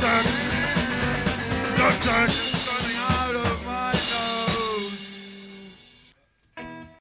Dun dun. Dun dun. Dun dun.